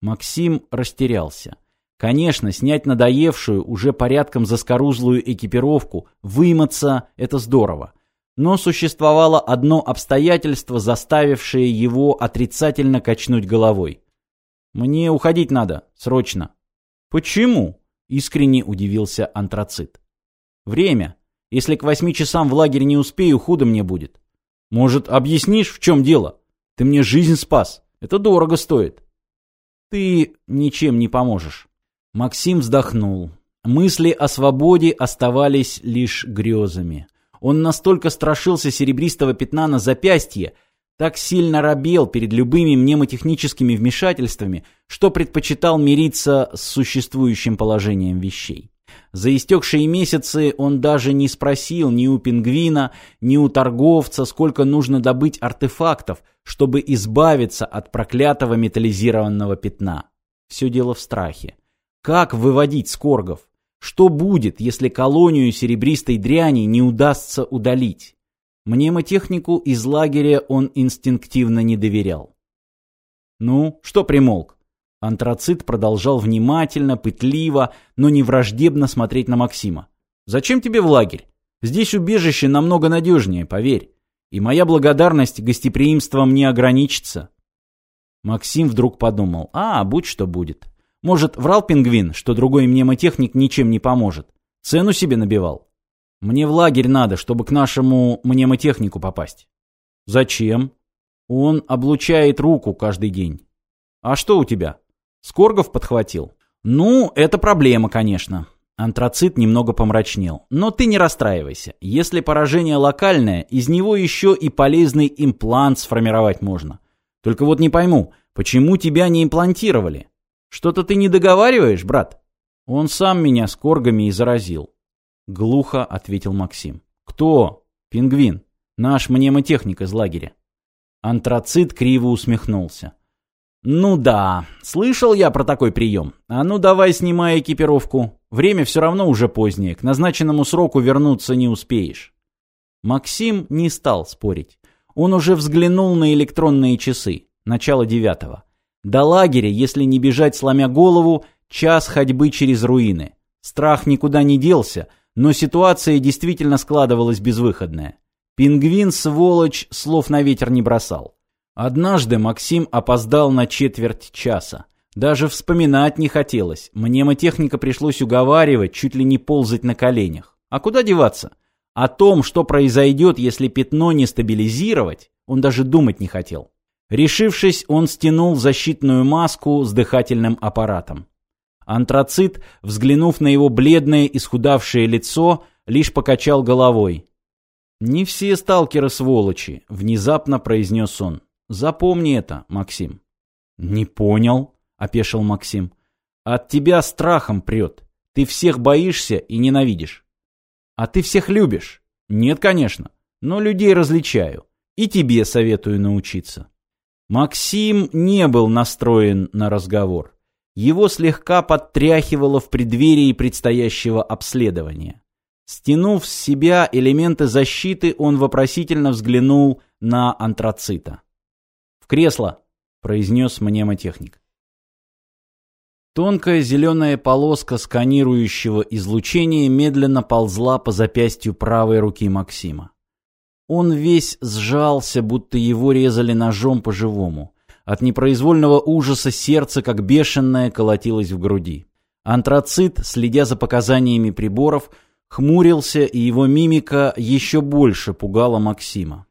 Максим растерялся. Конечно, снять надоевшую, уже порядком заскорузлую экипировку, вымыться – это здорово. Но существовало одно обстоятельство, заставившее его отрицательно качнуть головой. «Мне уходить надо, срочно». «Почему?» – искренне удивился антрацит. «Время. Если к восьми часам в лагерь не успею, худо мне будет. Может, объяснишь, в чем дело? Ты мне жизнь спас. Это дорого стоит». «Ты ничем не поможешь». Максим вздохнул. Мысли о свободе оставались лишь грезами. Он настолько страшился серебристого пятна на запястье, так сильно робел перед любыми мнемотехническими вмешательствами, что предпочитал мириться с существующим положением вещей. За истекшие месяцы он даже не спросил ни у пингвина, ни у торговца, сколько нужно добыть артефактов, чтобы избавиться от проклятого металлизированного пятна. Все дело в страхе. Как выводить скоргов? Что будет, если колонию серебристой дряни не удастся удалить? Мнемотехнику из лагеря он инстинктивно не доверял. «Ну, что примолк?» Антрацит продолжал внимательно, пытливо, но не враждебно смотреть на Максима. «Зачем тебе в лагерь? Здесь убежище намного надежнее, поверь. И моя благодарность гостеприимством не ограничится». Максим вдруг подумал, а, будь что будет. Может, врал пингвин, что другой мнемотехник ничем не поможет? Цену себе набивал? Мне в лагерь надо, чтобы к нашему мнемотехнику попасть. Зачем? Он облучает руку каждый день. А что у тебя? Скоргов подхватил? Ну, это проблема, конечно. Антрацит немного помрачнел. Но ты не расстраивайся. Если поражение локальное, из него еще и полезный имплант сформировать можно. Только вот не пойму, почему тебя не имплантировали? Что-то ты не договариваешь, брат? Он сам меня с коргами и заразил. Глухо ответил Максим. Кто? Пингвин. Наш мнемотехник из лагеря. Антрацит криво усмехнулся. «Ну да, слышал я про такой прием. А ну давай снимай экипировку. Время все равно уже позднее, к назначенному сроку вернуться не успеешь». Максим не стал спорить. Он уже взглянул на электронные часы, начало девятого. До лагеря, если не бежать сломя голову, час ходьбы через руины. Страх никуда не делся, но ситуация действительно складывалась безвыходная. Пингвин, сволочь, слов на ветер не бросал. Однажды Максим опоздал на четверть часа. Даже вспоминать не хотелось. Мнемотехника пришлось уговаривать, чуть ли не ползать на коленях. А куда деваться? О том, что произойдет, если пятно не стабилизировать, он даже думать не хотел. Решившись, он стянул защитную маску с дыхательным аппаратом. Антрацит, взглянув на его бледное, исхудавшее лицо, лишь покачал головой. «Не все сталкеры сволочи», — внезапно произнес он. «Запомни это, Максим». «Не понял», — опешил Максим. «От тебя страхом прет. Ты всех боишься и ненавидишь». «А ты всех любишь?» «Нет, конечно. Но людей различаю. И тебе советую научиться». Максим не был настроен на разговор. Его слегка подтряхивало в преддверии предстоящего обследования. Стянув с себя элементы защиты, он вопросительно взглянул на антрацита. «В кресло!» — произнес мнемотехник. Тонкая зеленая полоска сканирующего излучения медленно ползла по запястью правой руки Максима. Он весь сжался, будто его резали ножом по-живому. От непроизвольного ужаса сердце, как бешеное, колотилось в груди. Антрацит, следя за показаниями приборов, хмурился, и его мимика еще больше пугала Максима.